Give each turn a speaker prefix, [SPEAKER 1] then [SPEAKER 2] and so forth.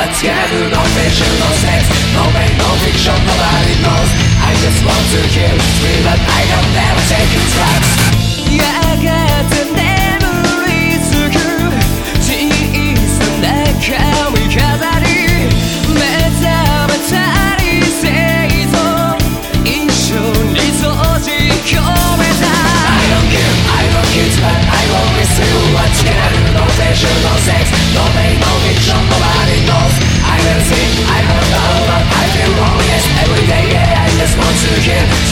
[SPEAKER 1] Let's get to no vision, no sex. No pain, no fiction, nobody knows. I just want to hear you scream But I have never taken drugs. I Let's get to no fiction, no sex. No pain, no fiction, nobody I don't know what I feel wrong is Every day yeah, I just want to hear.